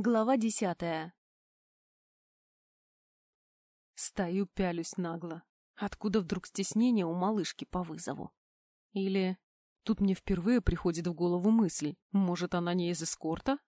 Глава десятая. Стою, пялюсь нагло. Откуда вдруг стеснение у малышки по вызову? Или тут мне впервые приходит в голову мысль, может, она не из эскорта?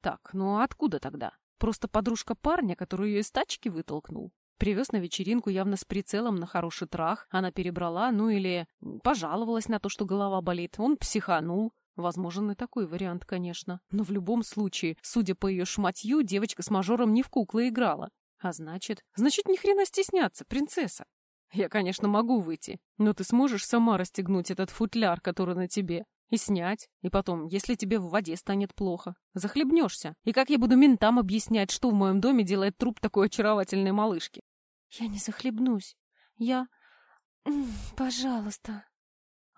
Так, ну а откуда тогда? Просто подружка парня, который ее из тачки вытолкнул? Привез на вечеринку явно с прицелом на хороший трах, она перебрала, ну или пожаловалась на то, что голова болит, он психанул, Возможен и такой вариант, конечно. Но в любом случае, судя по ее шматью, девочка с мажором не в куклы играла. А значит... Значит, ни хрена стесняться, принцесса. Я, конечно, могу выйти, но ты сможешь сама расстегнуть этот футляр, который на тебе, и снять. И потом, если тебе в воде станет плохо, захлебнешься. И как я буду ментам объяснять, что в моем доме делает труп такой очаровательной малышки? Я не захлебнусь. Я... Пожалуйста.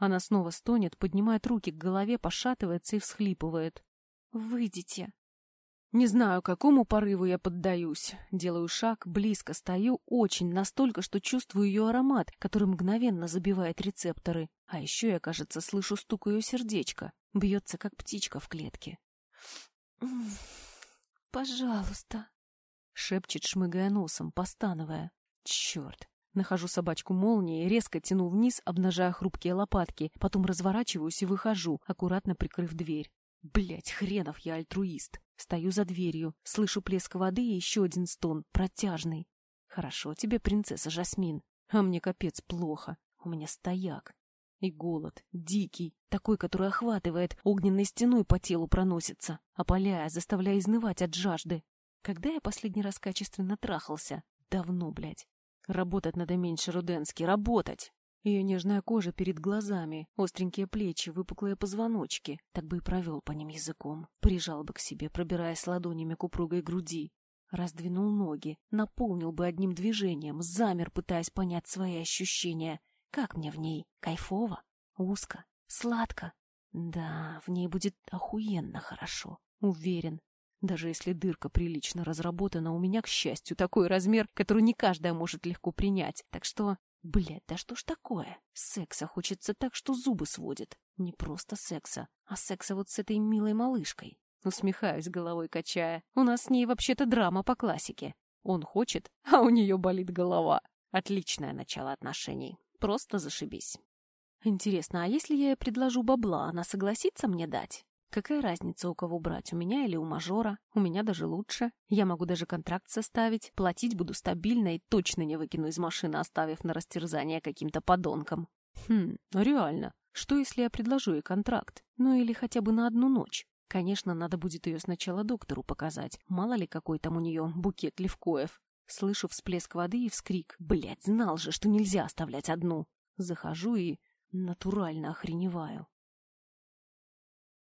Она снова стонет, поднимает руки к голове, пошатывается и всхлипывает. «Выйдите!» Не знаю, какому порыву я поддаюсь. Делаю шаг, близко стою, очень, настолько, что чувствую ее аромат, который мгновенно забивает рецепторы. А еще я, кажется, слышу стук ее сердечка. Бьется, как птичка в клетке. «Пожалуйста!» — шепчет, шмыгая носом, постановая. «Черт! Нахожу собачку молнией, резко тяну вниз, обнажая хрупкие лопатки, потом разворачиваюсь и выхожу, аккуратно прикрыв дверь. Блять, хренов я альтруист. Стою за дверью, слышу плеск воды и еще один стон, протяжный. Хорошо тебе, принцесса Жасмин, а мне капец плохо. У меня стояк. И голод, дикий, такой, который охватывает, огненной стеной по телу проносится, опаляя, заставляя изнывать от жажды. Когда я последний раз качественно трахался? Давно, блядь. Работать надо меньше, Руденский, работать! Ее нежная кожа перед глазами, остренькие плечи, выпуклые позвоночки. Так бы и провел по ним языком. Прижал бы к себе, пробираясь ладонями к упругой груди. Раздвинул ноги, наполнил бы одним движением, замер, пытаясь понять свои ощущения. Как мне в ней? Кайфово? Узко? Сладко? Да, в ней будет охуенно хорошо. Уверен, даже если дырка прилично разработана, у меня, к счастью, такой размер, который не каждая может легко принять. Так что, блядь, да что ж такое? Секса хочется так, что зубы сводит. Не просто секса, а секса вот с этой милой малышкой. Усмехаюсь, головой качая. У нас с ней вообще-то драма по классике. Он хочет, а у нее болит голова. Отличное начало отношений. Просто зашибись. Интересно, а если я ей предложу бабла, она согласится мне дать? Какая разница, у кого брать, у меня или у мажора? У меня даже лучше. Я могу даже контракт составить, платить буду стабильно и точно не выкину из машины, оставив на растерзание каким-то подонкам. Хм, ну реально. Что, если я предложу ей контракт? Ну или хотя бы на одну ночь? Конечно, надо будет ее сначала доктору показать. Мало ли какой там у нее букет левкоев. Слышу всплеск воды и вскрик. Блять, знал же, что нельзя оставлять одну. Захожу и натурально охреневаю.